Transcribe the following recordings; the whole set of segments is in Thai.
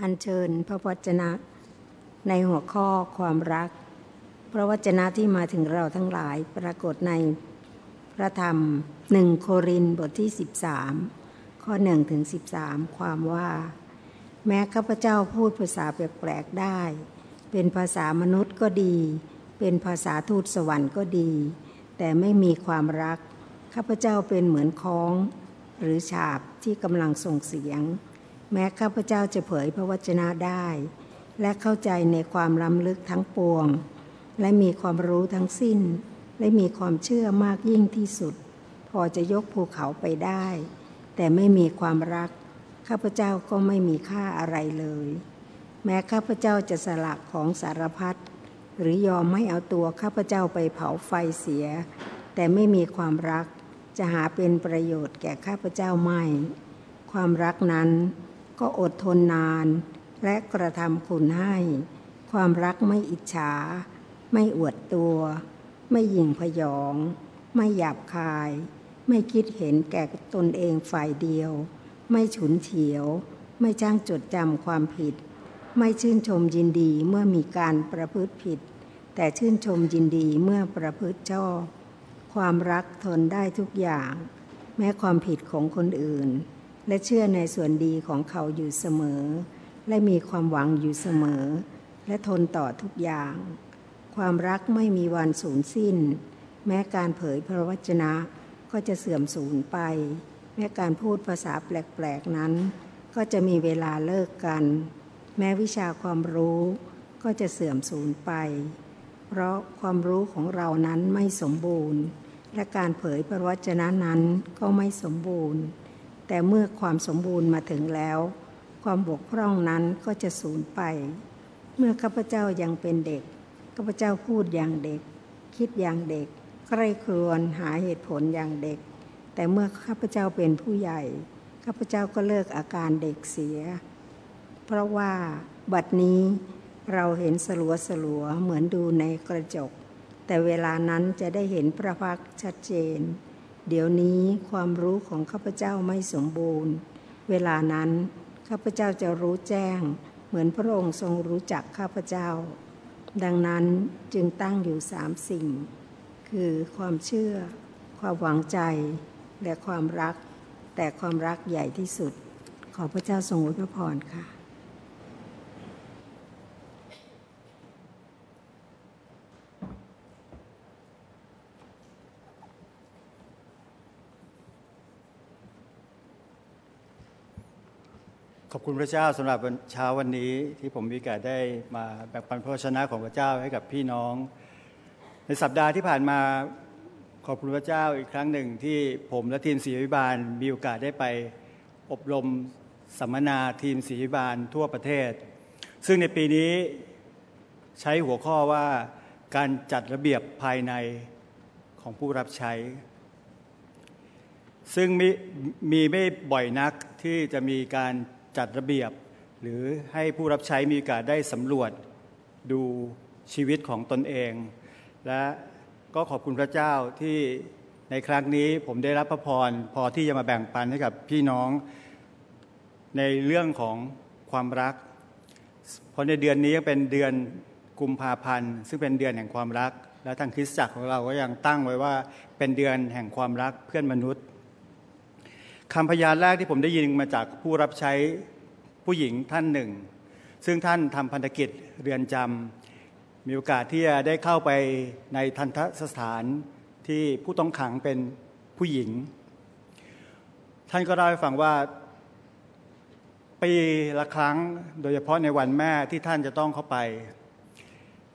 อัญเชิญพระวจนะ ในหัวข้อความรัก พระวจนะที่มาถึงเราทั้งหลายปรากฏในพระธรรมหนึ่งโครินบทที่ 13 ข้อ1ถึง13 ความว่า แม้ข้าพเจ้าพูดภาษาแปลกๆได้ เป็นภาษามนุษย์ก็ดี เป็นภาษาทูตสวรรค์ก็ดี แต่ไม่มีความรัก ข้าพเจ้าเป็นเหมือนค้อง หรือฉาบที่กำลังส่งเสียง แม้ข้าพเจ้าจะเผยพระวจนะได้ และเข้าใจในความล้ำลึกทั้งปวง และมีความรู้ทั้งสิ้น และมีความเชื่อมากยิ่งที่สุด พอจะยกภูเขาไปได้ แต่ไม่มีความรัก ข้าพเจ้าก็ไม่มีค่าอะไรเลย แม้ข้าพเจ้าจะสละของสารพัดหรือยอมไม่เอาตัวข้าพเจ้าไปเผาไฟเสีย แต่ไม่มีความรักจะหาเป็นประโยชน์แก่ข้าพเจ้าไม่ ความรักนั้น ก็อดทนนาน และกระทำคุณให้ ความรักไม่อิจฉา ไม่อวดตัว ไม่หยิ่งพยอง ไม่หยาบคาย ไม่คิดเห็นแก่ตนเองฝ่ายเดียว ไม่ฉุนเฉียว ไม่จ้างจดจำความผิด ไม่ชื่นชมยินดีเมื่อมีการประพฤติผิด แต่ชื่นชมยินดีเมื่อประพฤติชอบ ความรักทนได้ทุกอย่าง แม้ความผิดของคนอื่น และเชื่อในส่วนดีของเขาอยู่เสมอ และมีความหวังอยู่เสมอ และทนต่อทุกอย่าง ความรักไม่มีวันสูญสิ้น แม้การเผยพระวจนะก็จะเสื่อมสูญไป แม้การพูดภาษาแปลกๆนั้น ก็จะมีเวลาเลิกกัน แม้วิชาความรู้ก็จะเสื่อมสูญไป เพราะความรู้ของเรานั้นไม่สมบูรณ์ และการเผยพระวจนะนั้นก็ไม่สมบูรณ์ แต่เมื่อความสมบูรณ์มาถึงแล้ว ความบกพร่องนั้นก็จะสูญไป เมื่อข้าพเจ้ายังเป็นเด็กข้าพเจ้าพูดอย่างเด็ก คิดอย่างเด็กใคร่ครวญหาเหตุผลอย่างเด็ก แต่เมื่อข้าพเจ้าเป็นผู้ใหญ่ข้าพเจ้าก็เลิกอาการเด็กเสีย เพราะว่าบัดนี้เราเห็นสลัวสลัวเหมือนดูในกระจก แต่เวลานั้นจะได้เห็นพระพักชัดเจน เดี๋ยวนี้ความรู้ของข้าพเจ้าไม่สมบูรณ์ เวลานั้นข้าพเจ้าจะรู้แจ้ง เหมือนพระองค์ทรงรู้จักข้าพเจ้า ดังนั้นจึงตั้งอยู่สามสิ่ง คือความเชื่อ ความหวังใจ และความรัก แต่ความรักใหญ่ที่สุด ขอพระเจ้าทรงอวยพรค่ะ ขอบคุณพระเจ้าสำหรับเช้าวันนี้ที่ผมมีโอกาสได้มาแบ่งปันพระชนะของพระเจ้าให้กับพี่น้อง ในสัปดาห์ที่ผ่านมาขอบคุณพระเจ้าอีกครั้งหนึ่งที่ผมและทีมศิริบาลมีโอกาสได้ไปอบรมสัมมนาทีมศิริบาลทั่วประเทศ ซึ่งในปีนี้ใช้หัวข้อว่าการจัดระเบียบภายในของผู้รับใช้ ซึ่งมีมีไม่บ่อยนักที่จะมีการ จัดระเบียบ หรือให้ผู้รับใช้มีโอกาสได้สำรวจดูชีวิตของตนเอง และก็ขอบคุณพระเจ้าที่ในครั้งนี้ผมได้รับพระพรพอที่จะมาแบ่งปันให้กับพี่น้องในเรื่องของความรัก เพราะในเดือนนี้เป็นเดือนกุมภาพันธ์ ซึ่งเป็นเดือนแห่งความรัก และทางคริสตจักรของเราก็ยังตั้งไว้ว่าเป็นเดือนแห่งความรักเพื่อนมนุษย์ คำพยานแรกที่ผมได้ยินมาจากผู้รับใช้ผู้หญิงท่านหนึ่ง ซึ่งท่านทำพันธกิจเรือนจำมีโอกาสที่จะได้เข้าไปในทันทสถานที่ผู้ต้องขังเป็นผู้หญิง ท่านก็เล่าให้ฟังว่าปีละครั้งโดยเฉพาะในวันแม่ที่ท่านจะต้องเข้าไป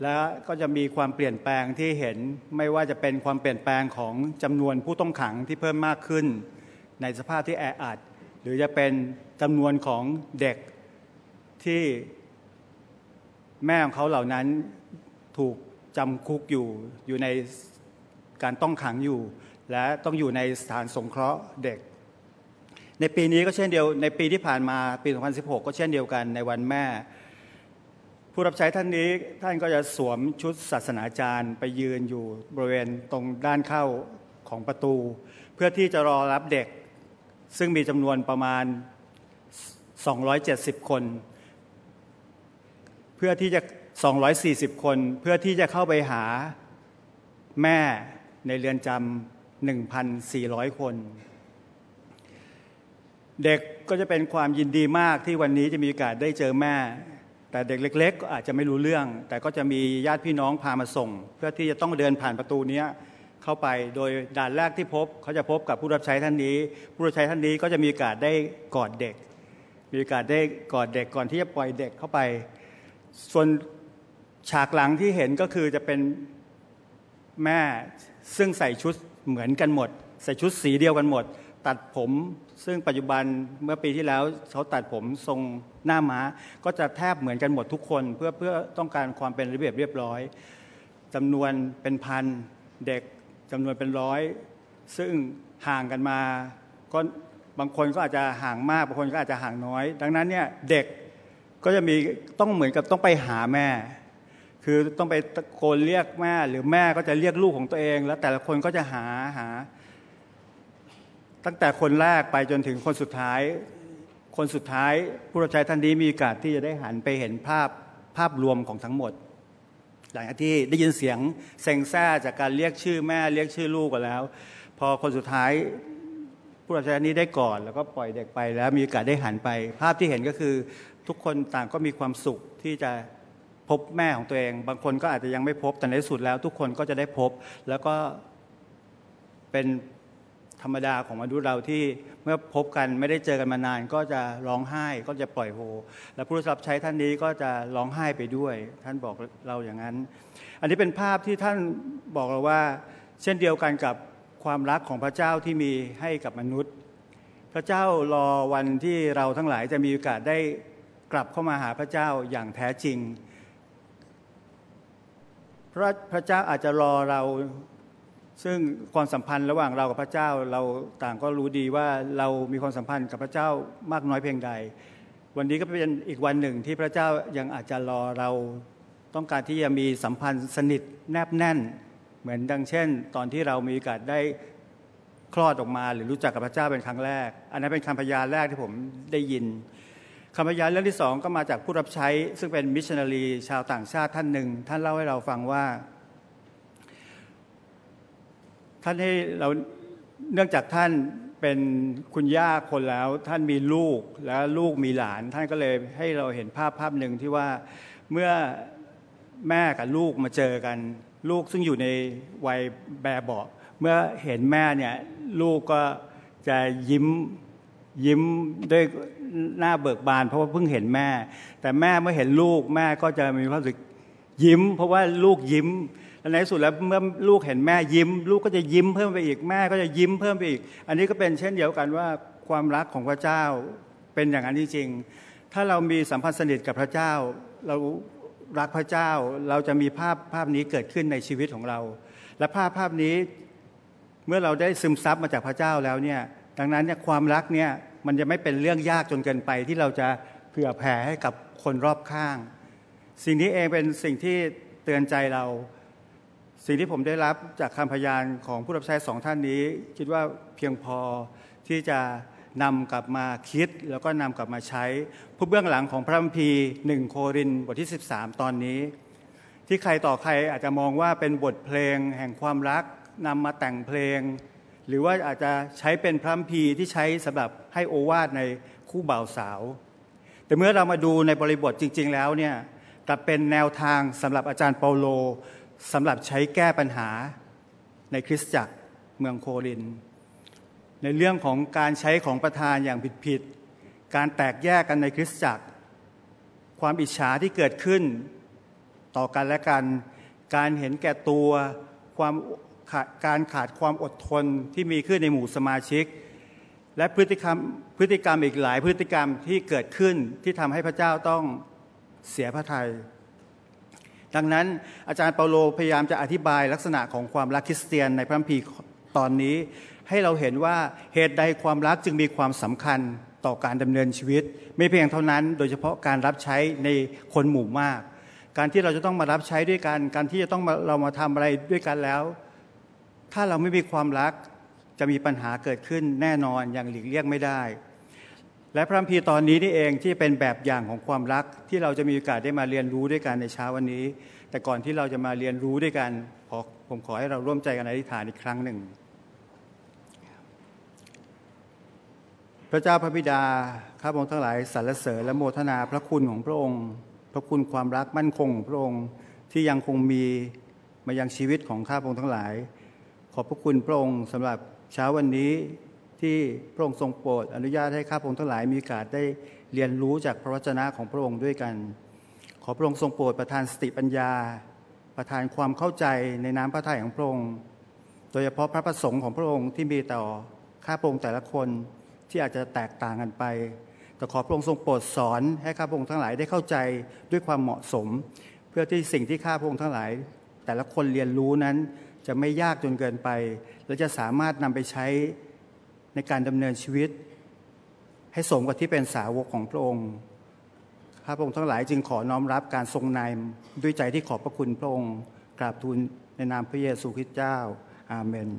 และก็จะมีความเปลี่ยนแปลงที่เห็นไม่ว่าจะเป็นความเปลี่ยนแปลงของจำนวนผู้ต้องขังที่เพิ่มมากขึ้น ในสภาพที่แออัด หรือจะเป็นจำนวนของเด็กที่แม่ของเขาเหล่านั้นถูกจำคุกอยู่อยู่ในการต้องขังอยู่ และต้องอยู่ในสถานสงเคราะห์เด็ก ในปีนี้ก็เช่นเดียวในปีที่ผ่านมาปี 2016 ก็เช่นเดียวกันในวันแม่ ผู้รับใช้ท่านนี้ท่านก็จะสวมชุดศาสนาจารย์ไปยืนอยู่บริเวณตรงด้านเข้าของประตู เพื่อที่จะรอรับเด็ก ซึ่งมีจำนวนประมาณ 270 คน เพื่อที่จะ 240 คน เพื่อที่จะเข้าไปหาแม่ในเรือนจำ1,400 คน เด็กก็จะเป็นความยินดีมากที่วันนี้จะมีโอกาสได้เจอแม่ แต่เด็กเล็ก ๆ ก็อาจจะไม่รู้เรื่อง แต่ก็จะมีญาติพี่น้องพามาส่ง เพื่อที่จะต้องเดินผ่านประตูนี้ เข้าไป โดยด่านแรกที่พบเขาจะพบกับผู้รับใช้ท่านนี้ ผู้รับใช้ท่านนี้ก็จะมีโอกาสได้กอดเด็ก มีโอกาสได้กอดเด็กก่อนที่จะปล่อยเด็กเข้าไป ส่วนฉากหลังที่เห็นก็คือจะเป็นแม่ซึ่งใส่ชุดเหมือนกันหมด ใส่ชุดสีเดียวกันหมด ตัดผมซึ่งปัจจุบันเมื่อปีที่แล้วเขาตัดผมทรงหน้าม้า ก็จะแทบเหมือนกันหมดทุกคน เพื่อเพื่อต้องการความเป็นระเบียบเรียบร้อยจำนวนเป็นพันเด็ก จำนวนเป็นร้อยซึ่งห่างกันมาก็บางคนก็อาจจะห่างมากบางคนก็อาจจะห่างน้อย ดังนั้นเนี่ยเด็กก็จะมีต้องเหมือนกับต้องไปหาแม่ คือต้องไปตะโกนเรียกแม่หรือแม่ก็จะเรียกลูกของตัวเอง แล้วแต่ละคนก็จะหาหา ตั้งแต่คนแรกไปจนถึงคนสุดท้าย คนสุดท้ายผู้รับใช้ท่านนี้มีโอกาสที่จะได้หันไปเห็นภาพภาพรวมของทั้งหมด หลังจากที่ได้ยินเสียงเซ็งแซ่จากการเรียกชื่อแม่เรียกชื่อลูกกันแล้ว พอคนสุดท้ายผู้รับใช้นี้ได้ก่อนแล้วก็ปล่อยเด็กไปแล้วมีโอกาสได้หันไป ภาพที่เห็นก็คือทุกคนต่างก็มีความสุขที่จะพบแม่ของตัวเอง บางคนก็อาจจะยังไม่พบแต่ในที่สุดแล้ว ทุกคนก็จะได้พบแล้วก็เป็น ธรรมดาของมนุษย์เราที่เมื่อพบกันไม่ได้เจอกันมานาน ก็จะร้องไห้ก็จะปล่อยโฮ และผู้รับใช้ท่านนี้ก็จะร้องไห้ไปด้วย ท่านบอกเราอย่างนั้น อันนี้เป็นภาพที่ท่านบอกเราว่า เช่นเดียวกันกับความรักของพระเจ้าที่มีให้กับมนุษย์ พระเจ้ารอวันที่เราทั้งหลายจะมีโอกาสได้กลับเข้ามาหาพระเจ้าอย่างแท้จริงพระพระเจ้าอาจจะรอเรา ซึ่งความสัมพันธ์ระหว่างเรากับพระเจ้าเราต่างก็รู้ดีว่าเรามีความสัมพันธ์กับพระเจ้ามากน้อยเพียงใด วันนี้ก็เป็นอีกวันหนึ่งที่พระเจ้ายังอาจจะรอเราต้องการที่จะมีสัมพันธ์สนิทแนบแน่น เหมือนดังเช่น ตอนที่เรามีโอกาสได้คลอดออกมาหรือรู้จักกับพระเจ้าเป็นครั้งแรก อันนั้นเป็นคำพยานแรกที่ผมได้ยินคำพยานเรื่องที่สองก็มาจากผู้รับใช้ซึ่งเป็นมิชชันนารีชาวต่างชาติท่านหนึ่งท่านเล่าให้เราฟังว่า ท่านให้เราเนื่องจากท่านเป็นคุณย่าคนแล้ว ท่านมีลูกแล้วลูกมีหลาน ท่านก็เลยให้เราเห็นภาพภาพหนึ่งที่ว่าเมื่อแม่กับลูกมาเจอกัน ลูกซึ่งอยู่ในวัยแบบเบาเมื่อเห็นแม่เนี่ยลูกก็จะยิ้มยิ้มด้วยหน้าเบิกบาน เพราะว่าเพิ่งเห็นแม่ แต่แม่เมื่อเห็นลูกแม่ก็จะมีความรู้สึกยิ้ม เพราะว่าลูกยิ้ม และในที่สุดแล้วเมื่อลูกเห็นแม่ยิ้ม ลูกก็จะยิ้มเพิ่มไปอีกแม่ก็จะยิ้มเพิ่มไปอีก อันนี้ก็เป็นเช่นเดียวกันว่าความรักของพระเจ้าเป็นอย่างนั้นจริงๆถ้าเรามีสัมพันธ์สนิทกับพระเจ้า เรารักพระเจ้าเราจะมีภาพภาพนี้เกิดขึ้นในชีวิตของเรา และภาพภาพนี้เมื่อเราได้ซึมซับมาจากพระเจ้าแล้วเนี่ยดังนั้นเนี่ยความรักเนี่ยมันจะไม่เป็นเรื่องยากจนเกินไปที่เราจะเผื่อแผ่ให้กับคนรอบข้าง สิ่งนี้เองเป็นสิ่งที่เตือนใจเรา สิ่งที่ผมได้รับจากคำพยานของผู้รับใช้สองท่านนี้ คิดว่าเพียงพอที่จะนำกลับมาคิดแล้วก็นำกลับมาใช้ ผู้เบื้องหลังของพระคัมภีร์หนึ่งโครินบทที่ 13 ตอนนี้ ที่ใครต่อใครอาจจะมองว่าเป็นบทเพลงแห่งความรักนำมาแต่งเพลง หรือว่าอาจจะใช้เป็นพระมพีที่ใช้สำหรับให้โอวาทในคู่บ่าวสาว แต่เมื่อเรามาดูในบริบทจริง ๆ แล้วเนี่ยกลับเป็นแนวทางสำหรับอาจารย์เปาโล สำหรับใช้แก้ปัญหาในคริสตจักรเมืองโคริน ในเรื่องของการใช้ของประธานอย่างผิดๆการแตกแยกกันในคริสตจักร ความอิจฉาที่เกิดขึ้นต่อกันและกัน การเห็นแก่ตัวความการขาดความอดทนที่มีขึ้นในหมู่สมาชิก และพฤติกรรมพฤติกรรมอีกหลายพฤติกรรมที่เกิดขึ้นที่ทำให้พระเจ้าต้องเสียพระทยัย ดังนั้นอาจารย์เปาโลพยายามจะอธิบายลักษณะของความรักคริสเตียนในพระคัมภีร์ตอนนี้ ให้เราเห็นว่าเหตุใดความรักจึงมีความสำคัญต่อการดำเนินชีวิต ไม่เพียงเท่านั้น โดยเฉพาะการรับใช้ในคนหมู่มาก การที่เราจะต้องมารับใช้ด้วยกัน การที่จะต้องเรามาทำอะไรด้วยกันแล้ว ถ้าเราไม่มีความรักจะมีปัญหาเกิดขึ้นแน่นอนอย่างหลีกเลี่ยงไม่ได้ และพระคัมภีร์ตอนนี้นี่เองที่เป็นแบบอย่างของความรักที่เราจะมีโอกาสได้มาเรียนรู้ด้วยกันในเช้าวันนี้ แต่ก่อนที่เราจะมาเรียนรู้ด้วยกันขอผมขอให้เราร่วมใจกันอธิษฐานอีกครั้งหนึ่ง พระเจ้าพระบิดาข้าพระองค์ทั้งหลายสรรเสริญและโมทนาพระคุณของพระองค์ พระคุณความรักมั่นคงของพระองค์ที่ยังคงมีมายังชีวิตของข้าพระองค์ทั้งหลาย ขอบพระคุณพระองค์สำหรับเช้าวันนี้ ที่พระองค์ทรงโปรดอนุญาตให้ข้าพระองค์ทั้งหลายมีโอกาสได้เรียนรู้จากพระวจนะของพระองค์ด้วยกัน ขอพระองค์ทรงโปรดประทานสติปัญญา ประทานความเข้าใจในน้ำพระทัยของพระองค์ โดยเฉพาะพระประสงค์ของพระองค์ที่มีต่อข้าพระองค์แต่ละคนที่อาจจะแตกต่างกันไป แต่ขอพระองค์ทรงโปรดสอนให้ข้าพระองค์ทั้งหลายได้เข้าใจด้วยความเหมาะสม เพื่อที่สิ่งที่ข้าพระองค์ทั้งหลาย แต่ละคนเรียนรู้นั้นจะไม่ยากจนเกินไป และจะสามารถนำไปใช้ ในการดำเนินชีวิต ให้สมกับที่เป็นสาวกของพระองค์ข้าพระองค์ทั้งหลายจึงขอน้อมรับการทรงนายด้วยใจที่ขอบพระคุณพระองค์กราบทูลในนามพระเยซูคริสต์เจ้า อาเมน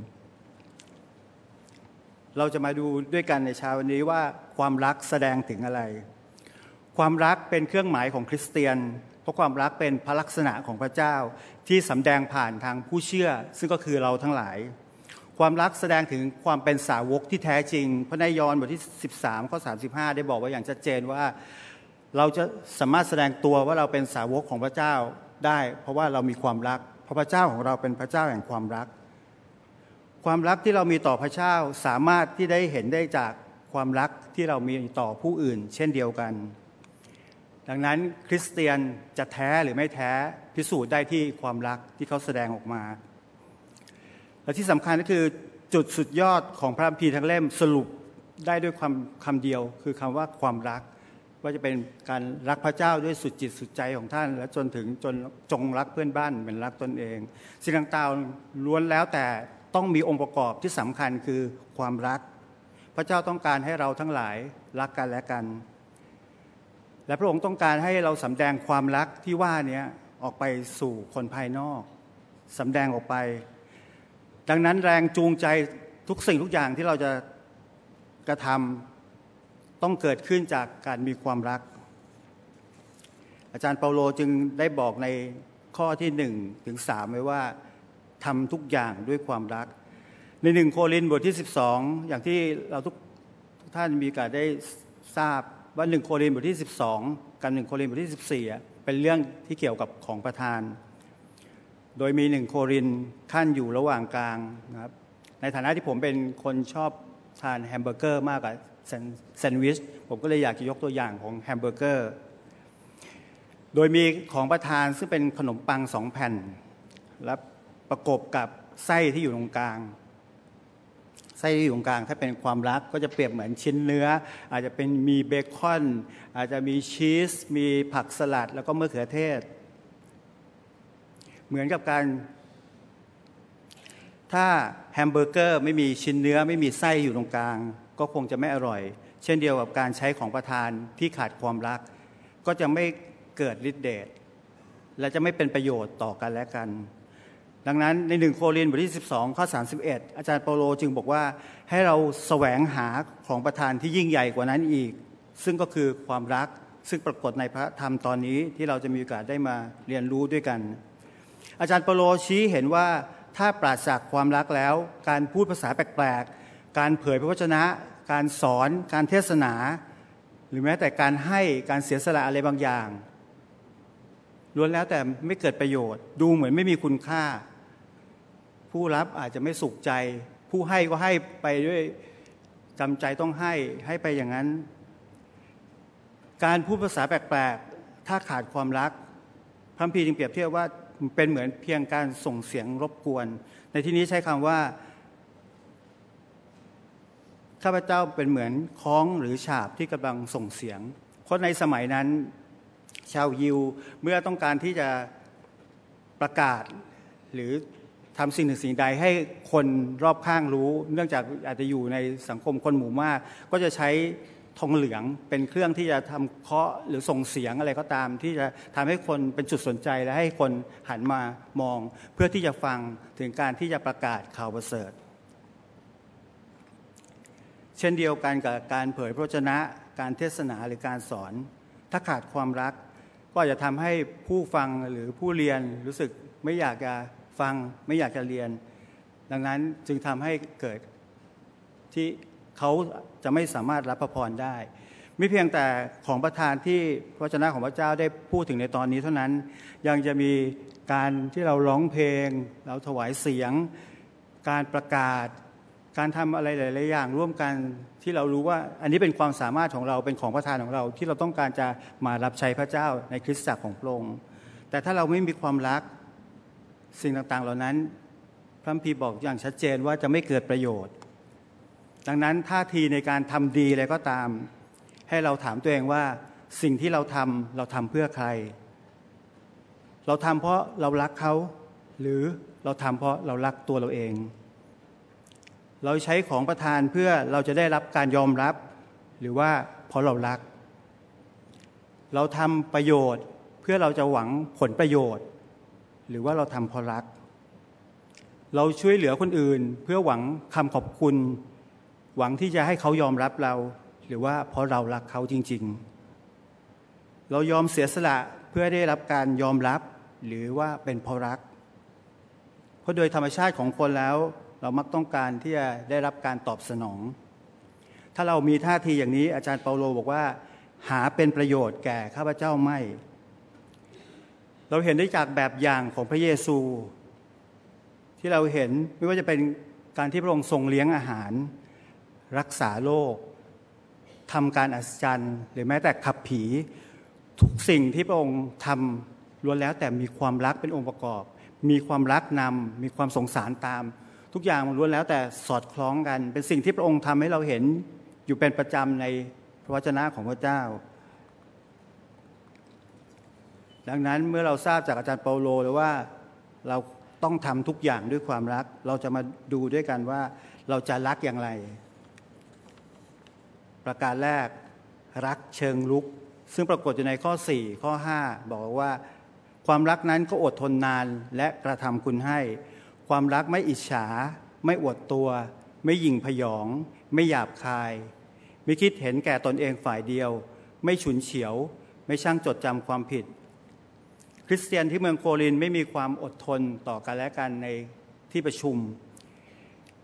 เราจะมาดูด้วยกันในเช้าวันนี้ว่าความรักแสดงถึงอะไร ความรักเป็นเครื่องหมายของคริสเตียน เพราะความรักเป็นพระลักษณะของพระเจ้าที่สำแดงผ่านทางผู้เชื่อ ซึ่งก็คือเราทั้งหลาย ความรักแสดงถึงความเป็นสาวกที่แท้จริง พระนายยอนบทที่ 13ข้อ35 ได้บอกไว้อย่างชัดเจนว่าเราจะสามารถแสดงตัวว่าเราเป็นสาวกของพระเจ้าได้ เพราะว่าเรามีความรักเพราะพระเจ้าของเราเป็นพระเจ้าแห่งความรัก ความรักที่เรามีต่อพระเจ้าสามารถที่ได้เห็นได้จากความรักที่เรามีต่อผู้อื่น เช่นเดียวกัน ดังนั้นคริสเตียนจะแท้หรือไม่แท้พิสูจน์ได้ที่ความรักที่เขาแสดงออกมา และที่สำคัญก็คือจุดสุดยอดของพระคัมภีร์ทั้งเล่มสรุปได้ด้วยความคำเดียว คือคำว่าความรัก ว่าจะเป็นการรักพระเจ้าด้วยสุดจิตสุดใจของท่าน และจนถึงจนจงรักเพื่อนบ้านเหมือนรักตนเอง สิ่งต่างๆล้วนแล้วแต่ต้องมีองค์ประกอบที่สำคัญคือความรัก พระเจ้าต้องการให้เราทั้งหลายรักกันและกัน และพระองค์ต้องการให้เราสำแดงความรักที่ว่านี้ออกไปสู่คนภายนอกสำแดงออกไป ดังนั้นแรงจูงใจทุกสิ่งทุกอย่างที่เราจะกระทำต้องเกิดขึ้นจากการมีความรัก อาจารย์เปาโลจึงได้บอกในข้อที่หนึ่งถึงสามไว้ว่าทำทุกอย่างด้วยความรัก ในหนึ่งโครินบทที่ 12 อย่างที่เราทุกทุกท่านมีการได้ทราบว่าหนึ่งโครินบทที่ 12 กับหนึ่งโครินบทที่ 14 เป็นเรื่องที่เกี่ยวกับของประธาน โดยมีหนึ่งโครินธ์คั่นอยู่ระหว่างกลางนะครับ ในฐานะที่ผมเป็นคนชอบทานแฮมเบอร์เกอร์มากกว่าแซนด์วิช ผมก็เลยอยากจะยกตัวอย่างของแฮมเบอร์เกอร์ โดยมีของประทานซึ่งเป็นขนมปังสองแผ่น และประกบกับไส้ที่อยู่ตรงกลาง ไส้ที่อยู่ตรงกลางถ้าเป็นความรักก็จะเปรียบเหมือนชิ้นเนื้อ อาจจะเป็นมีเบคอน อาจจะมีชีส มีผักสลัด แล้วก็มะเขือเทศ เหมือนกับการ ถ้าแฮมเบอร์เกอร์ไม่มีชิ้นเนื้อไม่มีไส้อยู่ตรงกลาง ก็คงจะไม่อร่อย เช่นเดียวกับการใช้ของประทานที่ขาดความรัก ก็จะไม่เกิดฤทธิ์เดชและจะไม่เป็นประโยชน์ต่อกันและกัน ดังนั้นในหนึ่งโครินธ์บทที่ 12 ข้อ 31 อาจารย์เปโลจึงบอกว่าให้เราแสวงหาของประทานที่ยิ่งใหญ่กว่านั้นอีก ซึ่งก็คือความรักซึ่งปรากฏในพระธรรมตอนนี้ที่เราจะมีโอกาสได้มาเรียนรู้ด้วยกัน อาจารย์เปโลชี้เห็นว่าถ้าปราศจากความรักแล้ว การพูดภาษาแปลกๆ การเผยพระวจนะ การสอน การเทศนา หรือแม้แต่การให้การเสียสละอะไรบางอย่างล้วนแล้วแต่ไม่เกิดประโยชน์ ดูเหมือนไม่มีคุณค่า ผู้รับอาจจะไม่สุขใจ ผู้ให้ก็ให้ไปด้วยจำใจต้องให้ให้ไปอย่างนั้น การพูดภาษาแปลกๆ ถ้าขาดความรักพระพีจึงเปรียบเทียบว่า เป็นเหมือนเพียงการส่งเสียงรบกวน ในที่นี้ใช้คำว่าข้าพเจ้าเป็นเหมือนคล้องหรือฉาบที่กำลังส่งเสียง เพราะในสมัยนั้น ชาวยิวเมื่อต้องการที่จะประกาศหรือทำสิ่งหนึ่งสิ่งใดให้คนรอบข้างรู้ เนื่องจากอาจจะอยู่ในสังคมคนหมู่มาก ก็จะใช้ ทองเหลืองเป็นเครื่องที่จะทำเคาะหรือส่งเสียงอะไรก็ตาม ที่จะทำให้คนเป็นจุดสนใจและให้คนหันมามอง เพื่อที่จะฟังถึงการที่จะประกาศข่าวประเสริฐ เช่นเดียวกันกับการเผยพระชนะการเทศนาหรือการสอน ถ้าขาดความรัก ก็จจะทำให้ผู้ฟังหรือผู้เรียนรู้สึกไม่อยากจะฟังไม่อยากจะเรียน ดังนั้นจึงทำให้เกิดที่ เขาจะไม่สามารถรับพระพรได้ไม่เพียงแต่ของประธานที่พระวจนะของพระเจ้าได้พูดถึงในตอนนี้เท่านั้นยังจะมีการที่เราร้องเพลง เราถวายเสียง การประกาศ การทำอะไรหลาย ๆ อย่าง ร่วมกันที่เรารู้ว่าอันนี้เป็นความสามารถของเราเป็นของประธานของเรา ที่เราต้องการจะมารับใช้พระเจ้าในคริสตจักรของพระองค์แต่ถ้าเราไม่มีความรักสิ่งต่าง ๆ เหล่านั้น พระพีบอกอย่างชัดเจนว่าจะไม่เกิดประโยชน์ ดังนั้นท่าทีในการทำดีอะไรก็ตาม ให้เราถามตัวเองว่าสิ่งที่เราทำเราทำเพื่อใคร เราทำเพราะเรารักเขา หรือเราทำเพราะเรารักตัวเราเอง เราใช้ของประทานเพื่อเราจะได้รับการยอมรับ หรือว่าเพราะเรารัก เราทำประโยชน์เพื่อเราจะหวังผลประโยชน์ หรือว่าเราทำเพราะรัก เราช่วยเหลือคนอื่นเพื่อหวังคำขอบคุณ หวังที่จะให้เขายอมรับเรา หรือว่าเพราะเรารักเขาจริง ๆ เรายอมเสียสละเพื่อได้รับการยอมรับ หรือว่าเป็นเพราะรัก เพราะโดยธรรมชาติของคนแล้ว เรามักต้องการที่จะได้รับการตอบสนอง ถ้าเรามีท่าทีอย่างนี้อาจารย์เปาโลบอกว่า หาเป็นประโยชน์แก่ข้าพเจ้าไม่ เราเห็นได้จากแบบอย่างของพระเยซู ที่เราเห็นไม่ว่าจะเป็นการที่พระองค์ทรงเลี้ยงอาหาร รักษาโรคทำการอัศจรรย์ หรือแม้แต่ขับผี ทุกสิ่งที่พระองค์ทำล้วนแล้วแต่มีความรักเป็นองค์ประกอบ มีความรักนำมีความสงสารตาม ทุกอย่างล้วนแล้วแต่สอดคล้องกัน เป็นสิ่งที่พระองค์ทำให้เราเห็นอยู่เป็นประจำในพระวจนะของพระเจ้า ดังนั้นเมื่อเราทราบจากอาจารย์เปาโลแล้วว่าเราต้องทำทุกอย่างด้วยความรัก เราจะมาดูด้วยกันว่าเราจะรักอย่างไร ประการแรกรักเชิงลุก ซึ่งปรากฏอยู่ในข้อ 4 ข้อ 5 บอกว่า ความรักนั้นก็อดทนนานและกระทำคุณให้ ความรักไม่อิจฉา ไม่อวดตัว ไม่หยิ่งพยอง ไม่หยาบคาย ไม่คิดเห็นแก่ตนเองฝ่ายเดียว ไม่ฉุนเฉียว ไม่ช่างจดจำความผิด คริสเตียนที่เมืองโครินไม่มีความอดทนต่อกันและกันในที่ประชุม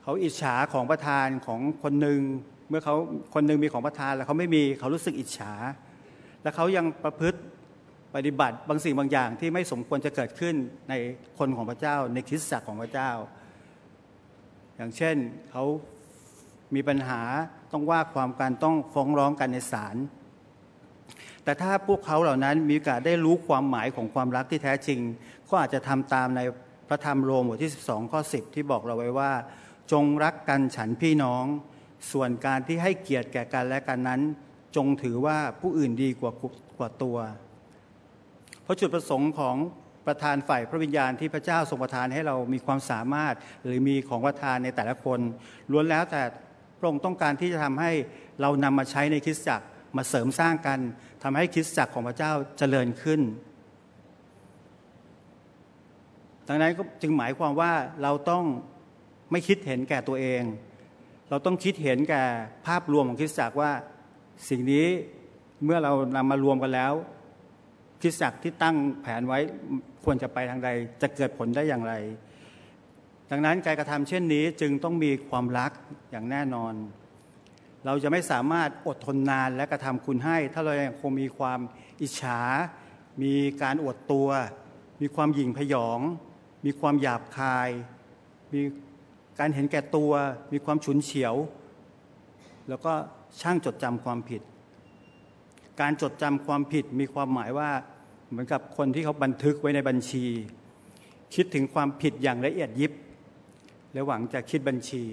เขาอิจฉาของประธานของคนหนึ่ง เมื่อเขาคนหนึ่งมีของประทานแล้วเขาไม่มีเขารู้สึกอิจฉา และเขายังประพฤติปฏิบัติบางสิ่งบางอย่างที่ไม่สมควรจะเกิดขึ้นในคนของพระเจ้า ในคริสตจักรของพระเจ้า อย่างเช่นเขามีปัญหาต้องว่าความกันต้องฟ้องร้องกันในศาลแต่ถ้าพวกเขาเหล่านั้นมีโอกาสได้รู้ความหมายของความรักที่แท้จริง ก็อาจจะทำตามในพระธรรมโรมบทที่ 12 ข้อ 10 ที่บอกเราไว้ว่า จงรักกันฉันพี่น้อง ส่วนการที่ให้เกียรติแก่กันและกันนั้น จงถือว่าผู้อื่นดีกว่ากว่าตัว เพราะจุดประสงค์ของประธานฝ่ายพระวิญญาณที่พระเจ้าทรงประทานให้เรามีความสามารถหรือมีของประทานในแต่ละคนล้วนแล้วแต่พระองค์ต้องการที่จะทำให้เรานำมาใช้ในคริสตจักรมาเสริมสร้างกันทำให้คริสตจักรของพระเจ้าเจริญขึ้นดังนั้นก็จึงหมายความว่าเราต้องไม่คิดเห็นแก่ตัวเอง เราต้องคิดเห็นแก่ภาพรวมของคริสตจักรว่าสิ่งนี้เมื่อเรานำมารวมกันแล้ว คริสตจักรที่ตั้งแผนไว้ควรจะไปทางใด จะเกิดผลได้อย่างไร ดังนั้นการกระทำเช่นนี้จึงต้องมีความรักอย่างแน่นอน เราจะไม่สามารถอดทนนานและกระทำคุณให้ ถ้าเรายังคงมีความอิจฉา มีการอวดตัว มีความหยิ่งพยอง มีความหยาบคาย มี การเห็นแก่ตัวมีความฉุนเฉียว แล้วก็ช่างจดจำความผิด การจดจำความผิดมีความหมายว่าเหมือนกับคนที่เขาบันทึกไว้ในบัญชี คิดถึงความผิดอย่างละเอียดยิบ และหวังจะคิดบัญชี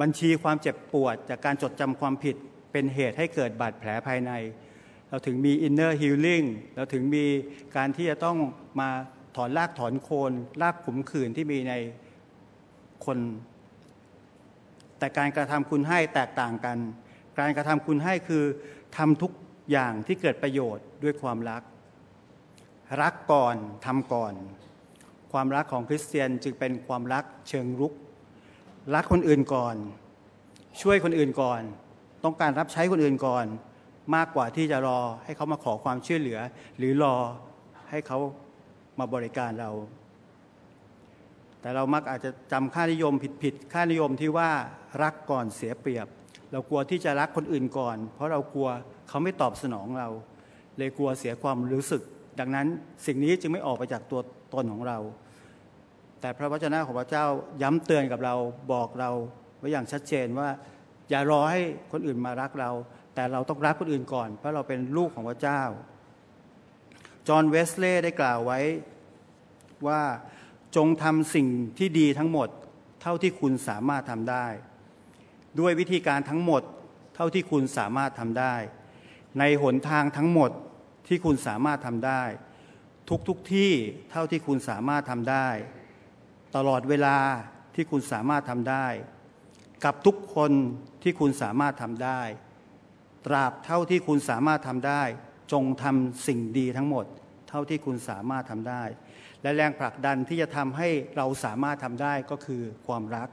บัญชีความเจ็บปวด จากการจดจำความผิดเป็นเหตุให้เกิดบาดแผลภายใน เราถึงมี inner healing เราถึงมีการที่จะต้องมาถอนรากถอนโคนรากขุมขื่นที่มีใน คน แต่การกระทำคุณให้แตกต่างกัน การกระทำคุณให้คือทำทุกอย่างที่เกิดประโยชน์ด้วยความรัก รักก่อนทำก่อน ความรักของคริสเตียนจึงเป็นความรักเชิงรุก รักคนอื่นก่อน ช่วยคนอื่นก่อน ต้องการรับใช้คนอื่นก่อน มากกว่าที่จะรอให้เขามาขอความช่วยเหลือ หรือรอให้เขามาบริการเรา แต่เรามักอาจจะจำค่านิยมผิดๆ ค่านิยมที่ว่ารักก่อนเสียเปรียบ เรากลัวที่จะรักคนอื่นก่อน เพราะเรากลัวเขาไม่ตอบสนองเรา เลยกลัวเสียความรู้สึก ดังนั้นสิ่งนี้จึงไม่ออกไปจากตัวตนของเรา แต่พระวจนะของพระเจ้าย้ำเตือนกับเราบอกเราไว้อย่างชัดเจนว่า อย่ารอให้คนอื่นมารักเรา แต่เราต้องรักคนอื่นก่อน เพราะเราเป็นลูกของพระเจ้า จอห์นเวสเลย์ได้กล่าวไว้ว่า จงทำสิ่งที่ดีทั้งหมด เท่าที่คุณสามารถทำได้ ด้วยวิธีการทั้งหมด เท่าที่คุณสามารถทำได้ ในหนทางทั้งหมดที่คุณสามารถทำได้ ทุกทุกที่เท่าที่คุณสามารถทำได้ ตลอดเวลาที่คุณสามารถทำได้ กับทุกคนที่คุณสามารถทำได้ ตราบเท่าที่คุณสามารถทำได้ จงทำสิ่งดีทั้งหมด เท่าที่คุณสามารถทำได้ และแรงผลักดันที่จะทำให้เราสามารถทำได้ก็คือความรัก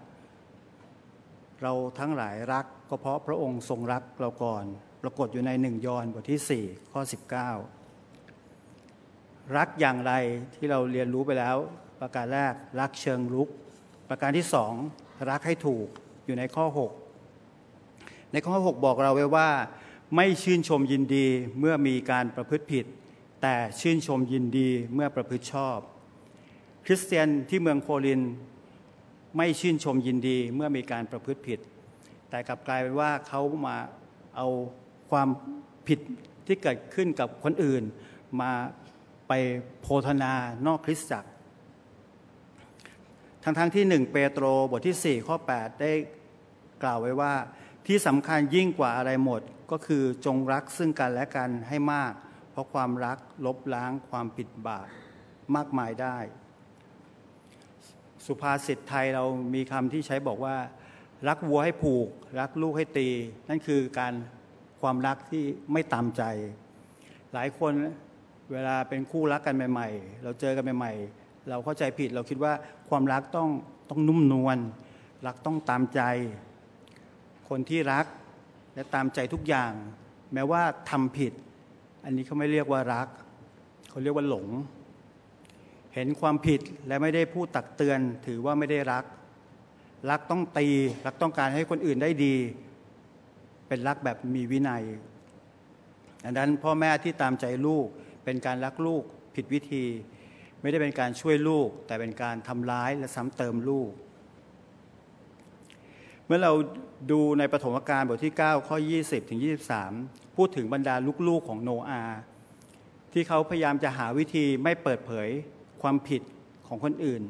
เราทั้งหลายรักก็เพราะพระองค์ทรงรักเราก่อน ปรากฏอยู่ในหนึ่งยอห์นบทที่ 4 ข้อ 19 รักอย่างไรที่เราเรียนรู้ไปแล้ว ประการแรกรักเชิงลุก ประการที่สองรักให้ถูกอยู่ในข้อ 6 ในข้อ 6 บอกเราไว้ว่าไม่ชื่นชมยินดีเมื่อมีการประพฤติผิด แต่ชื่นชมยินดีเมื่อประพฤติชอบ คริสเตียนที่เมืองโคลินไม่ชื่นชมยินดีเมื่อมีการประพฤติผิด แต่กลับกลายเป็นว่าเขามาเอาความผิดที่เกิดขึ้นกับคนอื่น มาไปโพธนานอกคริสตจักร ทั้งๆทที่หนึ่งเปโตรบทที่ 4 ข้อ 8 ได้กล่าวไว้ว่าที่สำคัญยิ่งกว่าอะไรหมดก็คือจงรักซึ่งกันและกันให้มาก เพราะความรักลบล้างความผิดบาปมากมายได้ สุภาษิตไทยเรามีคำที่ใช้บอกว่า รักวัวให้ผูก รักลูกให้ตี นั่นคือการความรักที่ไม่ตามใจ หลายคนเวลาเป็นคู่รักกันใหม่ ๆ เราเจอกันใหม่ ๆ เราเข้าใจผิดเราคิดว่าความรักต้องต้องนุ่มนวลรักต้องตามใจ คนที่รักและตามใจทุกอย่าง แม้ว่าทำผิด อันนี้เขาไม่เรียกว่ารัก เขาเรียกว่าหลง เห็นความผิดและไม่ได้พูดตักเตือนถือว่าไม่ได้รัก รักต้องตี รักต้องการให้คนอื่นได้ดี เป็นรักแบบมีวินัยดังนั้นพ่อแม่ที่ตามใจลูกเป็นการรักลูกผิดวิธี ไม่ได้เป็นการช่วยลูก แต่เป็นการทำร้ายและซ้ำเติมลูก เมื่อเราดูในปฐมกาลบทที่ 9 ข้อ 20 ถึง 23 พูดถึงบรรดาลูกๆของโนอาที่เขาพยายามจะหาวิธีไม่เปิดเผย ความผิดของคนอื่น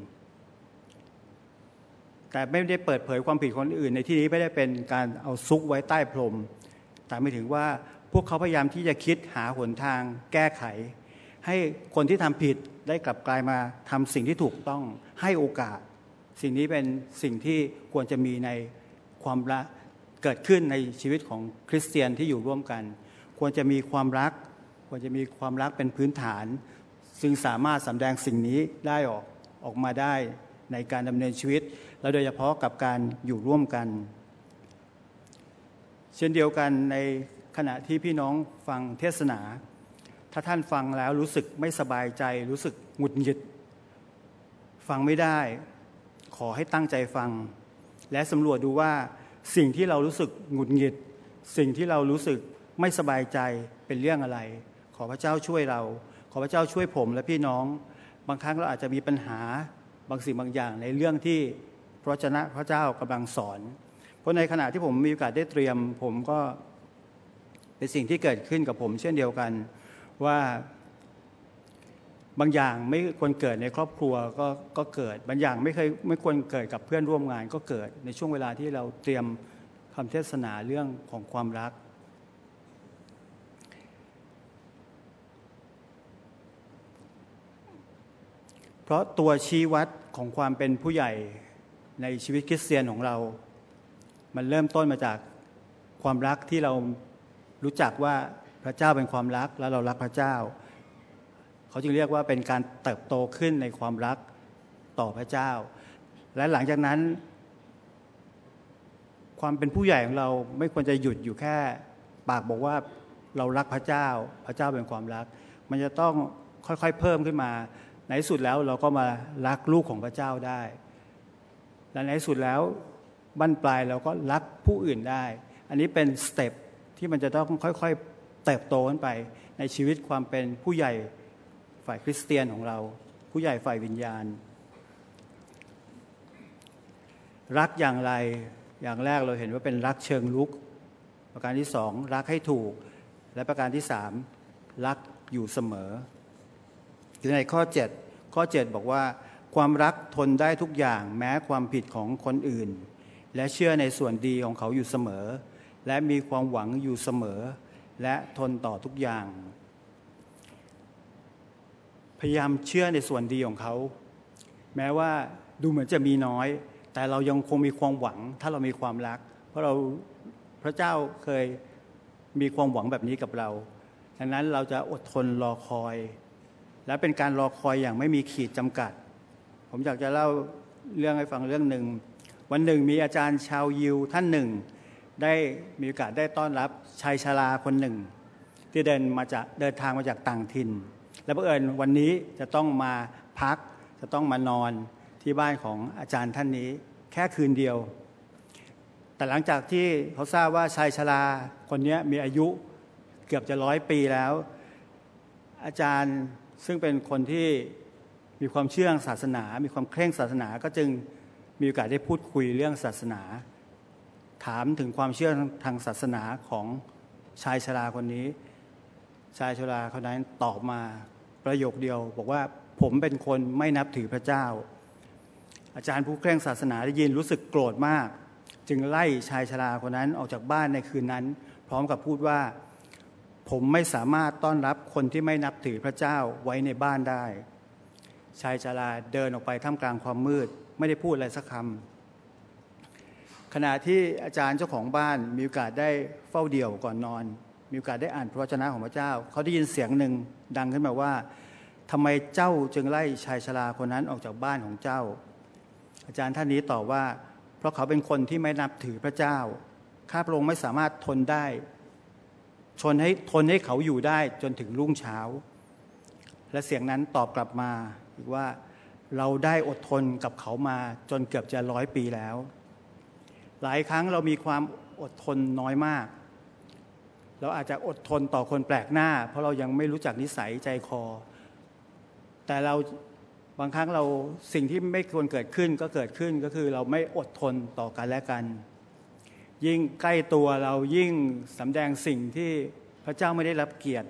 แต่ไม่ได้เปิดเผยความผิดคนอื่น ในที่นี้ไม่ได้เป็นการเอาซุกไว้ใต้พรม แต่ไม่ถึงว่าพวกเขาพยายามที่จะคิดหาหนทางแก้ไข ให้คนที่ทำผิดได้กลับกลายมาทำสิ่งที่ถูกต้องให้โอกาส สิ่งนี้เป็นสิ่งที่ควรจะมีในความรักเกิดขึ้นในชีวิตของคริสเตียนที่อยู่ร่วมกัน ควรจะมีความรัก ควรจะมีความรักเป็นพื้นฐาน ซึ่งสามารถสำแดงสิ่งนี้ได้ออกออกมาได้ในการดำเนินชีวิต และโดยเฉพาะกับการอยู่ร่วมกัน เช่นเดียวกันในขณะที่พี่น้องฟังเทศนา ถ้าท่านฟังแล้วรู้สึกไม่สบายใจ รู้สึกหงุดหงิด ฟังไม่ได้ ขอให้ตั้งใจฟัง และสำรวจดูว่าสิ่งที่เรารู้สึกหงุดหงิด สิ่งที่เรารู้สึกไม่สบายใจเป็นเรื่องอะไร ขอพระเจ้าช่วยเรา พระเจ้าช่วยผมและพี่น้อง บางครั้งเราอาจจะมีปัญหาบางสิ่งบางอย่างในเรื่องที่พระเจ้าพระเจ้ากำลังสอน เพราะในขณะที่ผมมีโอกาสได้เตรียม ผมก็เป็นสิ่งที่เกิดขึ้นกับผม เช่นเดียวกันว่าบางอย่างไม่ควรเกิดในครอบครัวก็ก็เกิด บางอย่างไม่เคยไม่ควรเกิดกับเพื่อนร่วมงานก็เกิดในช่วงเวลาที่เราเตรียมคำเทศนาเรื่องของความรัก เพราะตัวชี้วัดของความเป็นผู้ใหญ่ในชีวิตคริสเตียนของเรา มันเริ่มต้นมาจากความรักที่เรารู้จักว่าพระเจ้าเป็นความรักแล้วเรารักพระเจ้า เขาจึงเรียกว่าเป็นการเติบโตขึ้นในความรักต่อพระเจ้า และหลังจากนั้น ความเป็นผู้ใหญ่ของเราไม่ควรจะหยุดอยู่แค่ปากบอกว่าเรารักพระเจ้า พระเจ้าเป็นความรัก มันจะต้องค่อยๆเพิ่มขึ้นมา ในสุดแล้วเราก็มารักลูกของพระเจ้าได้ และในสุดแล้วบั้นปลายเราก็รักผู้อื่นได้ อันนี้เป็นสเต็ปที่มันจะต้องค่อยๆเติบโตขึ้นไป ในชีวิตความเป็นผู้ใหญ่ฝ่ายคริสเตียนของเรา ผู้ใหญ่ฝ่ายวิญญาณ รักอย่างไรอย่างแรกเราเห็นว่าเป็นรักเชิงลุก ประการที่สองรักให้ถูกและประการที่สามรักอยู่เสมอ อยู่ในข้อ 7 ข้อ 7 บอกว่า ความรักทนได้ทุกอย่างแม้ความผิดของคนอื่น และเชื่อในส่วนดีของเขาอยู่เสมอ และมีความหวังอยู่เสมอ และทนต่อทุกอย่าง พยายามเชื่อในส่วนดีของเขา แม้ว่าดูเหมือนจะมีน้อย แต่เรายังคงมีความหวัง ถ้าเรามีความรัก เพราะเราพระเจ้าเคยมีความหวังแบบนี้กับเราดังนั้นเราจะอดทนรอคอย และเป็นการรอคอยอย่างไม่มีขีดจำกัด ผมอยากจะเล่าเรื่องให้ฟังเรื่องหนึ่ง วันหนึ่งมีอาจารย์ชาวยิวท่านหนึ่ง ได้มีโอกาสได้ต้อนรับชายชาลาคนหนึ่ง ที่เดินมาจากเดินทางมาจากต่างถิ่น และบังเอิญวันนี้จะต้องมาพัก จะต้องมานอนที่บ้านของอาจารย์ท่านนี้ แค่คืนเดียว แต่หลังจากที่เขาทราบว่าชายชาลาคนนี้มีอายุเกือบจะร้อยปีแล้ว อาจารย์ ซึ่งเป็นคนที่มีความเชื่อศาสนา มีความเคร่งศาสนาก็จึงมีโอกาสได้พูดคุยเรื่องศาสนา ถามถึงความเชื่อทางศาสนาของชายชราคนนี้ ชายชราคนนั้นตอบมาประโยคเดียว บอกว่าผมเป็นคนไม่นับถือพระเจ้า อาจารย์ผู้เคร่งศาสนาได้ยินรู้สึกโกรธมาก จึงไล่ชายชราคนนั้นออกจากบ้านในคืนนั้น พร้อมกับพูดว่า ผมไม่สามารถต้อนรับคนที่ไม่นับถือพระเจ้าไว้ในบ้านได้ ชายชาลาเดินออกไปท่ามกลางความมืด ไม่ได้พูดอะไรสักคำขณะที่อาจารย์เจ้าของบ้านมีโอกาสได้เฝ้าเดี่ยวก่อนนอน มีโอกาสได้อ่านพระวจนะของพระเจ้า เขาได้ยินเสียงหนึ่งดังขึ้นมาว่าทำไมเจ้าจึงไล่ชายชราคนนั้นออกจากบ้านของเจ้า อาจารย์ท่านนี้ตอบว่า เพราะเขาเป็นคนที่ไม่นับถือพระเจ้าข้าพระองค์ไม่สามารถทนได้ ชนให้ทนให้เขาอยู่ได้จนถึงรุ่งเช้า และเสียงนั้นตอบกลับมาอีกว่าเราได้อดทนกับเขามาจนเกือบจะร้อยปีแล้ว หลายครั้งเรามีความอดทนน้อยมาก เราอาจจะอดทนต่อคนแปลกหน้า เพราะเรายังไม่รู้จักนิสัยใจคอ แต่เราบางครั้งเราสิ่งที่ไม่ควรเกิดขึ้นก็เกิดขึ้นก็คือเราไม่อดทนต่อกันและกัน ยิ่งใกล้ตัวเรายิ่งสำแดงสิ่งที่พระเจ้าไม่ได้รับเกียรติ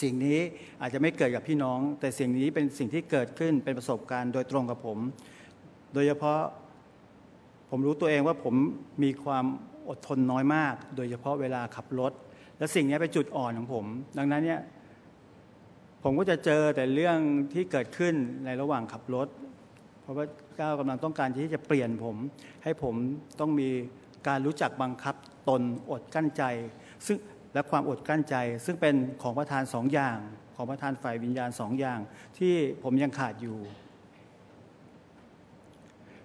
สิ่งนี้อาจจะไม่เกิดกับพี่น้อง แต่สิ่งนี้เป็นสิ่งที่เกิดขึ้นเป็นประสบการณ์โดยตรงกับผม โดยเฉพาะผมรู้ตัวเองว่าผมมีความอดทนน้อยมาก โดยเฉพาะเวลาขับรถ และสิ่งนี้เป็นจุดอ่อนของผม ดังนั้นเนี่ยผมก็จะเจอแต่เรื่องที่เกิดขึ้นในระหว่างขับรถ เพราะว่าเจ้าวกำลังต้องการที่จะเปลี่ยนผม ให้ผมต้องมี การรู้จักบังคับตนอดกั้นใจ ซึ่งและความอดกั้นใจ ซึ่งเป็นของประธานสองอย่าง ของประธานฝ่ายวิญญาณสองอย่าง ที่ผมยังขาดอยู่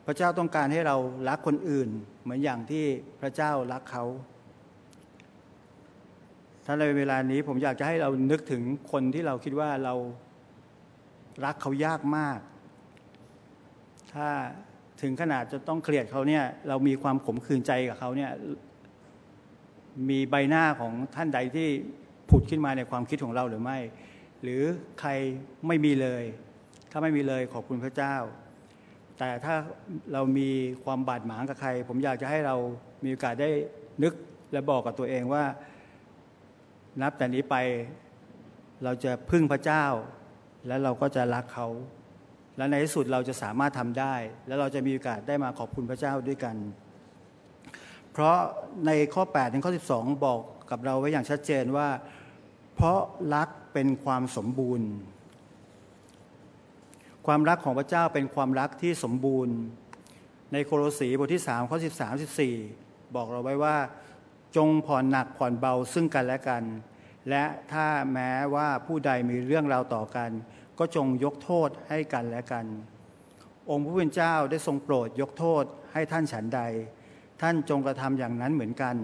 พระเจ้าต้องการให้เรารักคนอื่น เหมือนอย่างที่พระเจ้ารักเขาถ้าในเวลานี้ผมอยากจะให้เรานึกถึงคนที่เราคิดว่าเรารักเขายากมาก ถ้า ถึงขนาดจะต้องเครียดเขาเนี่ย เรามีความขมขื่นใจกับเขาเนี่ย มีใบหน้าของท่านใดที่ผุดขึ้นมาในความคิดของเราหรือไม่ หรือใครไม่มีเลย ถ้าไม่มีเลยขอบคุณพระเจ้า แต่ถ้าเรามีความบาดหมางกับใคร ผมอยากจะให้เรามีโอกาสได้นึกและบอกกับตัวเองว่า นับแต่นี้ไปเราจะพึ่งพระเจ้า และเราก็จะรักเขา และในที่สุดเราจะสามารถทำได้ และเราจะมีโอกาสได้มาขอบคุณพระเจ้าด้วยกัน เพราะในข้อ8ถึงข้อ 12 บอกกับเราไว้อย่างชัดเจนว่า เพราะรักเป็นความสมบูรณ์ ความรักของพระเจ้าเป็นความรักที่สมบูรณ์ ในโคโลสีบทที่3ข้อ13 14 บอกเราไว้ว่า จงผ่อนหนักผ่อนเบาซึ่งกันและกัน และถ้าแม้ว่าผู้ใดมีเรื่องราวต่อกัน ก็จงยกโทษให้กันและกัน องค์พระผู้เป็นเจ้าได้ทรงโปรดยกโทษให้ท่านฉันใด ท่านจงกระทำอย่างนั้นเหมือนกัน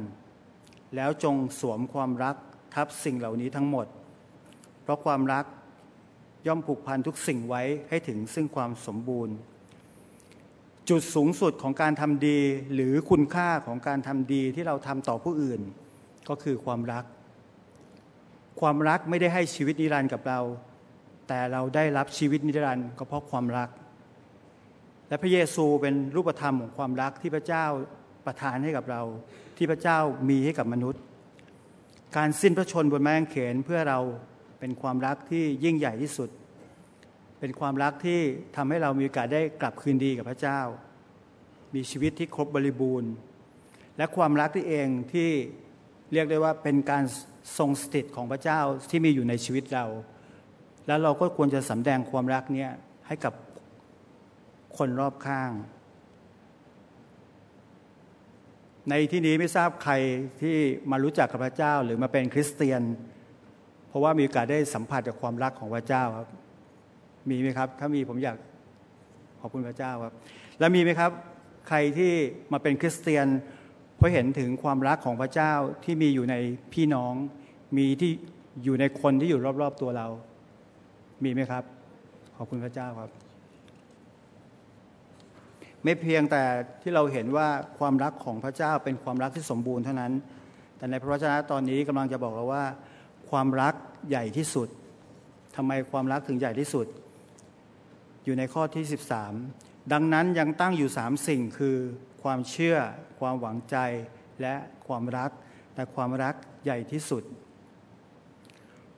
แล้วจงสวมความรักทับสิ่งเหล่านี้ทั้งหมด เพราะความรักย่อมผูกพันทุกสิ่งไว้ให้ถึงซึ่งความสมบูรณ์ จุดสูงสุดของการทำดีหรือคุณค่าของการทำดีที่เราทำต่อผู้อื่น ก็คือความรัก ความรักไม่ได้ให้ชีวิตนิรันดร์กับเรา แต่เราได้รับชีวิตนิรันดร์ก็เพราะความรัก และพระเยซูเป็นรูปธรรมของความรักที่พระเจ้าประทานให้กับเรา ที่พระเจ้ามีให้กับมนุษย์ การสิ้นพระชนบนไม้กางเขนเพื่อเราเป็นความรักที่ยิ่งใหญ่ที่สุด เป็นความรักที่ทำให้เรามีโอกาสได้กลับคืนดีกับพระเจ้า มีชีวิตที่ครบบริบูรณ์ และความรักที่เองที่เรียกได้ว่าเป็นการทรงสถิตของพระเจ้าที่มีอยู่ในชีวิตเรา แล้วเราก็ควรจะสำแดงความรักนี้ให้กับคนรอบข้าง ในที่นี้ไม่ทราบใครที่มารู้จักกับพระเจ้าหรือมาเป็นคริสเตียน เพราะว่ามีโอกาสได้สัมผัสกับความรักของพระเจ้าครับ มีไหมครับ ถ้ามีผมอยากขอบคุณพระเจ้าครับ แล้วมีไหมครับ ใครที่มาเป็นคริสเตียน เพราะเห็นถึงความรักของพระเจ้าที่มีอยู่ในพี่น้อง มีที่อยู่ในคนที่อยู่รอบๆตัวเรา มีไหมครับ ขอบคุณพระเจ้าครับ ไม่เพียงแต่ที่เราเห็นว่าความรักของพระเจ้าเป็นความรักที่สมบูรณ์เท่านั้น แต่ในพระวจนะตอนนี้กำลังจะบอกเราว่า ความรักใหญ่ที่สุดทำไมความรักถึงใหญ่ที่สุด อยู่ในข้อที่ 13 ดังนั้นยังตั้งอยู่สามสิ่งคือความเชื่อ ความหวังใจและความรัก แต่ความรักใหญ่ที่สุด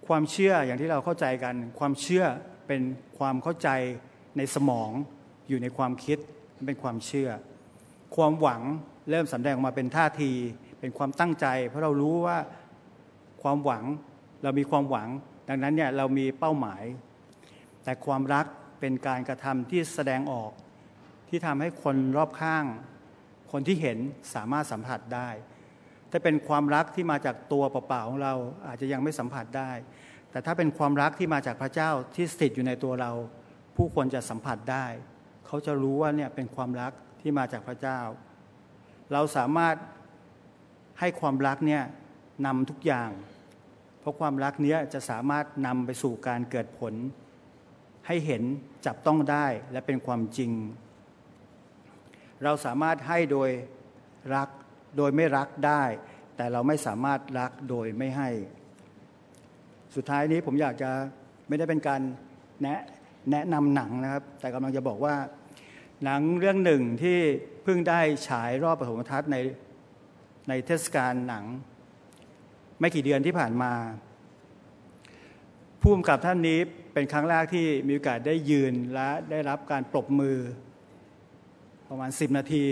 ความเชื่ออย่างที่เราเข้าใจกัน ความเชื่อเป็นความเข้าใจในสมองอยู่ในความคิดเป็นความเชื่อ ความหวังเริ่มสำแดงออกมาเป็นท่าที เป็นความตั้งใจ เพราะเรารู้ว่าความหวังเรามีความหวัง ดังนั้นเนี่ยเรามีเป้าหมาย แต่ความรักเป็นการกระทำที่แสดงออก ที่ทำให้คนรอบข้าง คนที่เห็นสามารถสัมผัสได้ ถ้าเป็นความรักที่มาจากตัวเปล่าๆของเราอาจจะยังไม่สัมผัสได้ แต่ถ้าเป็นความรักที่มาจากพระเจ้าที่สถิตอยู่ในตัวเรา ผู้คนจะสัมผัสได้ เขาจะรู้ว่าเนี่ยเป็นความรักที่มาจากพระเจ้า เราสามารถให้ความรักเนี่ยนำทุกอย่าง เพราะความรักเนี้ยจะสามารถนำไปสู่การเกิดผล ให้เห็นจับต้องได้และเป็นความจริง เราสามารถให้โดยรัก โดยไม่รักได้ แต่เราไม่สามารถรักโดยไม่ให้ สุดท้ายนี้ผมอยากจะไม่ได้เป็นการแนะแนะนำหนังนะครับ แต่กำลังจะบอกว่า หนังเรื่องหนึ่งที่เพิ่งได้ฉายรอบปฐมทัศน์ในในเทศกาลหนัง ไม่กี่เดือนที่ผ่านมาผู้กำกับท่านนี้เป็นครั้งแรกที่มีโอกาสได้ยืนและได้รับการปรบมือ ประมาณ 10 นาที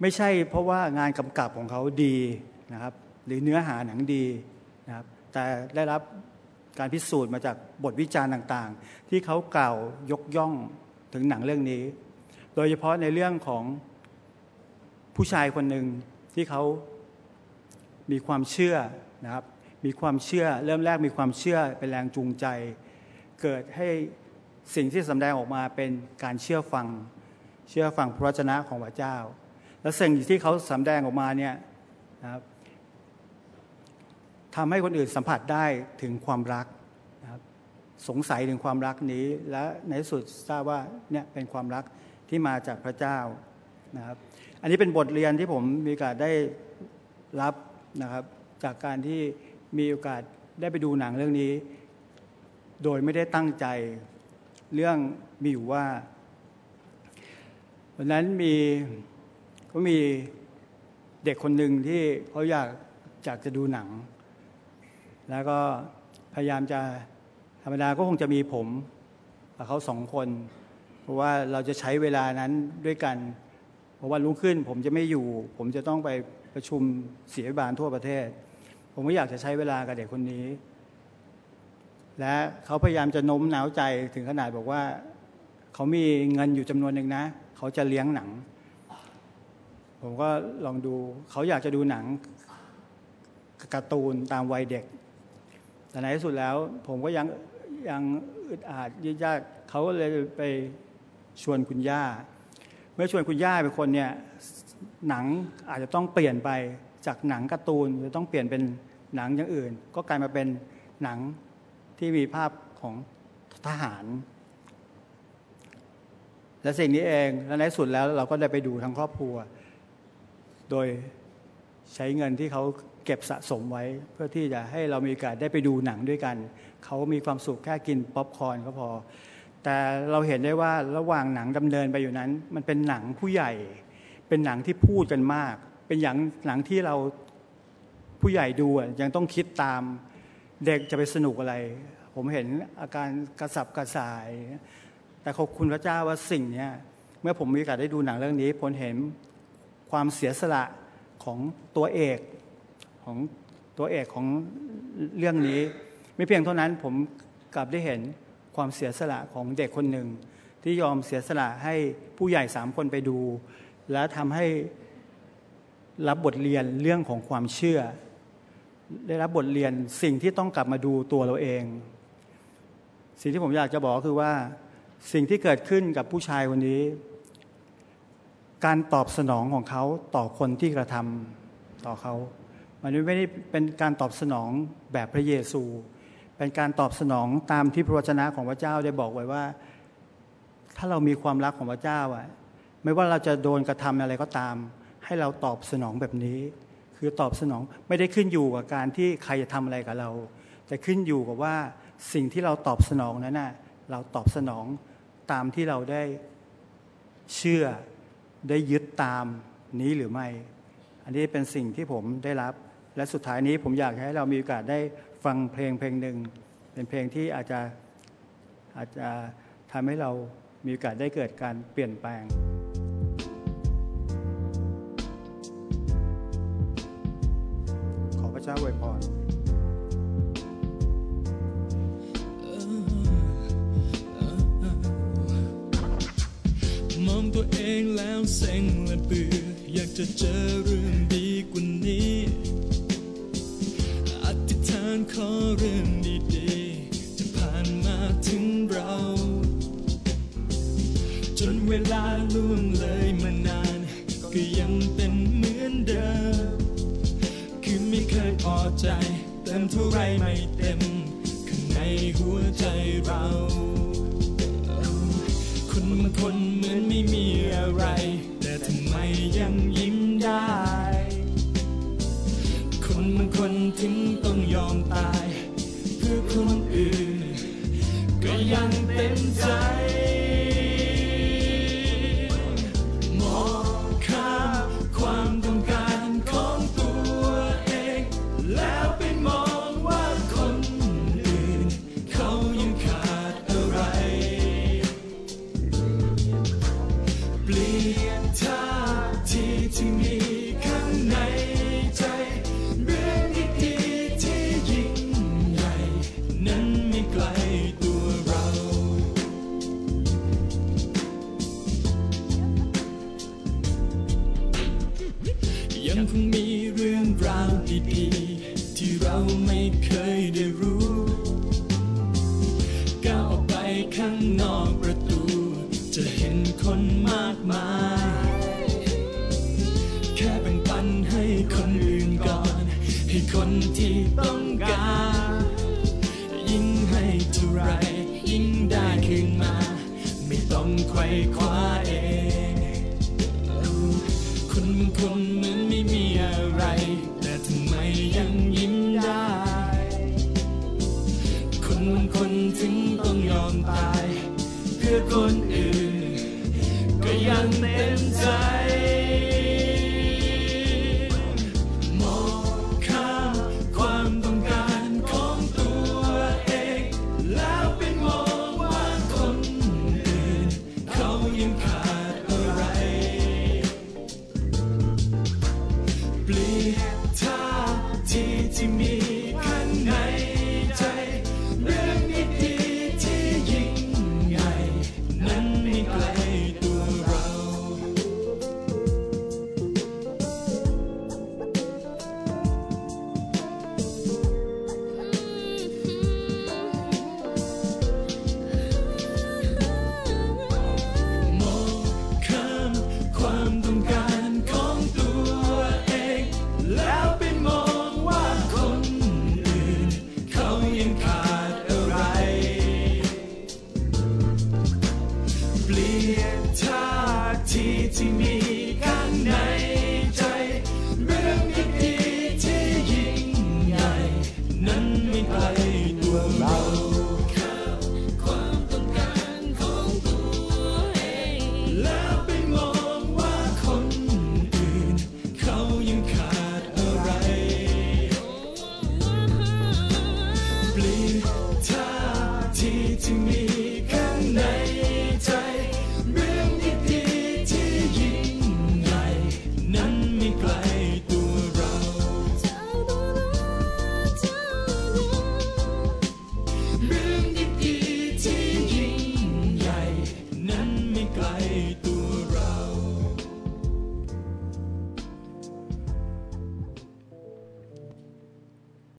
ไม่ใช่เพราะว่างานกำกับของเขาดีนะครับ หรือเนื้อหาหนังดีนะครับ แต่ได้รับการพิสูจน์มาจากบทวิจารณ์ต่างๆ ที่เขากล่าวยกย่องถึงหนังเรื่องนี้ โดยเฉพาะในเรื่องของผู้ชายคนหนึ่งที่เขามีความเชื่อนะครับ มีความเชื่อเริ่มแรกมีความเชื่อเป็นแรงจูงใจ เกิดให้สิ่งที่สำแดงออกมาเป็นการเชื่อฟัง เชื่อฟังพระวจนะของพระเจ้า และสิ่งที่เขาสำแดงออกมาเนี่ยนะครับทำให้คนอื่นสัมผัสได้ถึงความรักนะครับสงสัยถึงความรักนี้ และในที่สุดทราบว่าเนี่ยเป็นความรักที่มาจากพระเจ้านะครับอันนี้เป็นบทเรียนที่ผมมีโอกาสได้รับนะครับ จากการที่มีโอกาสได้ไปดูหนังเรื่องนี้ โดยไม่ได้ตั้งใจเรื่องมีอยู่ว่าวันนั้นมี ก็มีเด็กคนหนึ่งที่เขาอยากอยากจะดูหนัง แล้วก็พยายามจะธรรมดาก็คงจะมีผมกับเขาสองคน เพราะว่าเราจะใช้เวลานั้นด้วยกัน เพราะว่าลุกขึ้นผมจะไม่อยู่ ผมจะต้องไปประชุมเสียบานทั่วประเทศ ผมก็อยากจะใช้เวลากับเด็กคนนี้ และเขาพยายามจะโน้มน้าวใจถึงขนาดบอกว่า เขามีเงินอยู่จำนวนหนึ่งนะ เขาจะเลี้ยงหนัง ผมก็ลองดูเขาอยากจะดูหนังการ์ตูนตามวัยเด็ก แต่ในที่สุดแล้ว ผมก็ยังยังอึดอัดยืดยากเขาก็เลยไปชวนคุณย่า เมื่อชวนคุณย่าเป็นคนเนี่ยหนังอาจจะต้องเปลี่ยนไปจากหนังการ์ตูนจะต้องเปลี่ยนเป็นหนังอย่างอื่น ก็กลายมาเป็นหนังที่มีภาพของทหาร และสิ่งนี้เองและในสุดแล้วเราก็ได้ไปดูทั้งครอบครัว โดยใช้เงินที่เขาเก็บสะสมไว้ เพื่อที่จะให้เรามีโอกาสได้ไปดูหนังด้วยกัน เขามีความสุขแค่กินป๊อปคอร์นก็พอ แต่เราเห็นได้ว่าระหว่างหนังดำเนินไปอยู่นั้น มันเป็นหนังผู้ใหญ่ เป็นหนังที่พูดกันมาก เป็นอย่างหนังที่เราผู้ใหญ่ดูยังต้องคิดตามเด็กจะไปสนุกอะไร ผมเห็นอาการกระสับกระส่าย แต่ขอบคุณพระเจ้าว่าสิ่งนี้เมื่อผมมีโอกาสได้ดูหนังเรื่องนี้ผมเห็น ความเสียสละของตัวเอกของตัวเอกของเรื่องนี้ ไม่เพียงเท่านั้นผมกลับได้เห็นความเสียสละของเด็กคนหนึ่ง ที่ยอมเสียสละให้ผู้ใหญ่สามคนไปดู และทำให้รับบทเรียนเรื่องของความเชื่อ ได้รับบทเรียนสิ่งที่ต้องกลับมาดูตัวเราเอง สิ่งที่ผมอยากจะบอกคือว่าสิ่งที่เกิดขึ้นกับผู้ชายคนนี้ การตอบสนองของเขาต่อคนที่กระทำต่อเขา มันไม่ได้เป็นการตอบสนองแบบพระเยซู เป็นการตอบสนองตามที่พระวจนะของพระเจ้าได้บอกไว้ว่า ถ้าเรามีความรักของพระเจ้าอะไม่ว่าเราจะโดนกระทำอะไรก็ตาม ให้เราตอบสนองแบบนี้ คือตอบสนองไม่ได้ขึ้นอยู่กับการที่ใครจะทำอะไรกับเรา แต่ขึ้นอยู่กับว่าสิ่งที่เราตอบสนองนั้นน่ะเราตอบสนองตามที่เราได้เชื่อ ได้ยึดตามนี้หรือไม่ อันนี้เป็นสิ่งที่ผมได้รับ และสุดท้ายนี้ผมอยากให้เรามีโอกาสได้ฟังเพลงเพลงหนึ่ง เป็นเพลงที่อาจจะอาจจะทำให้เรามีโอกาสได้เกิดการเปลี่ยนแปลงขอพระเจ้าอวยพร มองตัวเองแล้วเซ็งและเบื่อ อยากจะเจอเรื่องดีกว่านี้ อธิษฐานขอเรื่องดีๆ จะผ่านมาถึงเรา จนเวลาล่วงเลยมานาน ก็ยังเป็นเหมือนเดิม คือไม่เคยพอใจ เต็มเท่าไรไม่เต็ม ข้างในหัวใจเราางคนเหมือนไม่มีอะไร แต่ทำไมยังยิ้มได้ คนบางคนถึงต้องยอมตาย เพื่อคนอื่น ก็ยังเต็มใจ ยังคงมีเรื่องราวดีๆ ที่เราไม่เคยได้รู้ก้าวออกไปข้างนอกประตู จะเห็นคนมากมาย แค่แบ่งปันให้คนอื่นก่อน ให้คนที่ต้องการ ยิ่งให้เท่าไรยิ่งได้คืนมา ไม่ต้องไขว่คว้าเองคนบางคน